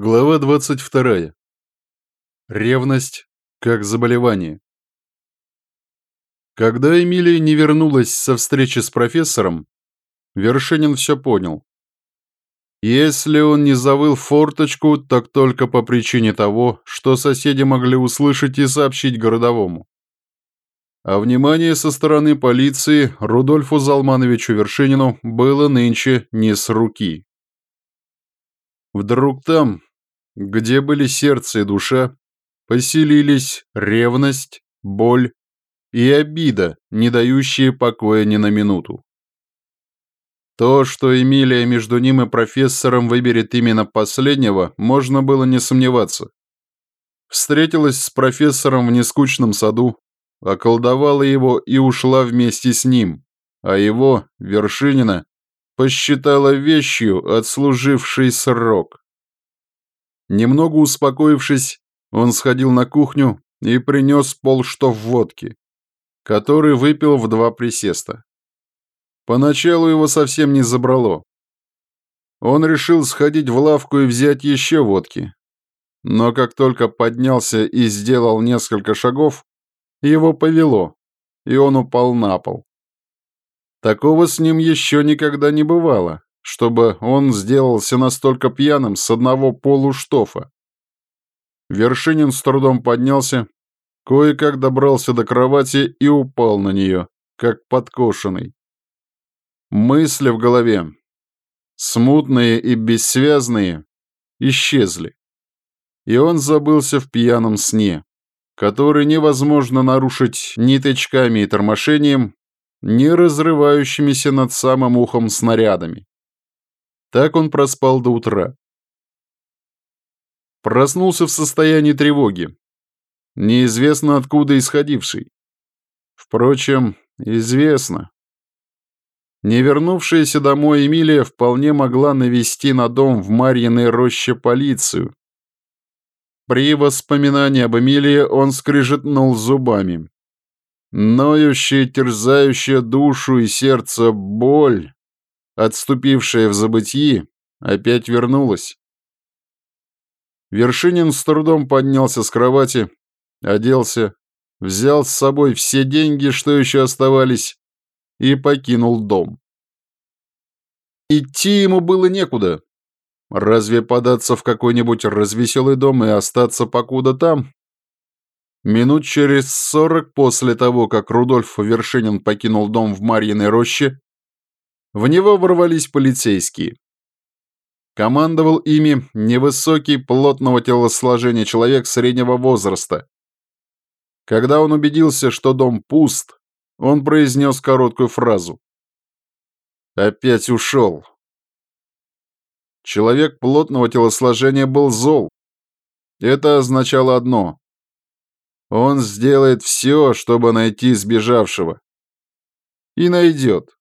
Глава 22. Ревность как заболевание. Когда Эмилия не вернулась со встречи с профессором, Вершинин все понял. Если он не завыл форточку, так только по причине того, что соседи могли услышать и сообщить городовому. А внимание со стороны полиции Рудольфу Залмановичу Вершинину было нынче не с руки. Вдруг там, где были сердце и душа, поселились ревность, боль и обида, не дающие покоя ни на минуту. То, что Эмилия между ним и профессором выберет именно последнего, можно было не сомневаться. Встретилась с профессором в нескучном саду, околдовала его и ушла вместе с ним, а его, Вершинина, посчитала вещью, отслужившей срок. Немного успокоившись, он сходил на кухню и принес полштов водки, который выпил в два присеста. Поначалу его совсем не забрало. Он решил сходить в лавку и взять еще водки. Но как только поднялся и сделал несколько шагов, его повело, и он упал на пол. Такого с ним еще никогда не бывало чтобы он сделался настолько пьяным с одного полуштофа. Вершинин с трудом поднялся, кое-как добрался до кровати и упал на нее, как подкошенный. Мысли в голове, смутные и бессвязные, исчезли. И он забылся в пьяном сне, который невозможно нарушить ни тычками и тормошением, ни разрывающимися над самым ухом снарядами. Так он проспал до утра. Проснулся в состоянии тревоги, неизвестно откуда исходивший. Впрочем, известно. Не вернувшаяся домой Эмилия вполне могла навести на дом в Марьиной роще полицию. При воспоминании об Эмилии он скрижетнул зубами. Ноющая, терзающая душу и сердце боль отступившая в забытии, опять вернулась. Вершинин с трудом поднялся с кровати, оделся, взял с собой все деньги, что еще оставались, и покинул дом. Идти ему было некуда. Разве податься в какой-нибудь развеселый дом и остаться покуда там? Минут через сорок после того, как Рудольф Вершинин покинул дом в Марьиной роще, в него ворвались полицейские. Командовал ими невысокий, плотного телосложения человек среднего возраста. Когда он убедился, что дом пуст, он произнес короткую фразу. «Опять ушел». Человек плотного телосложения был зол. Это означало одно. Он сделает все, чтобы найти сбежавшего. И найдет.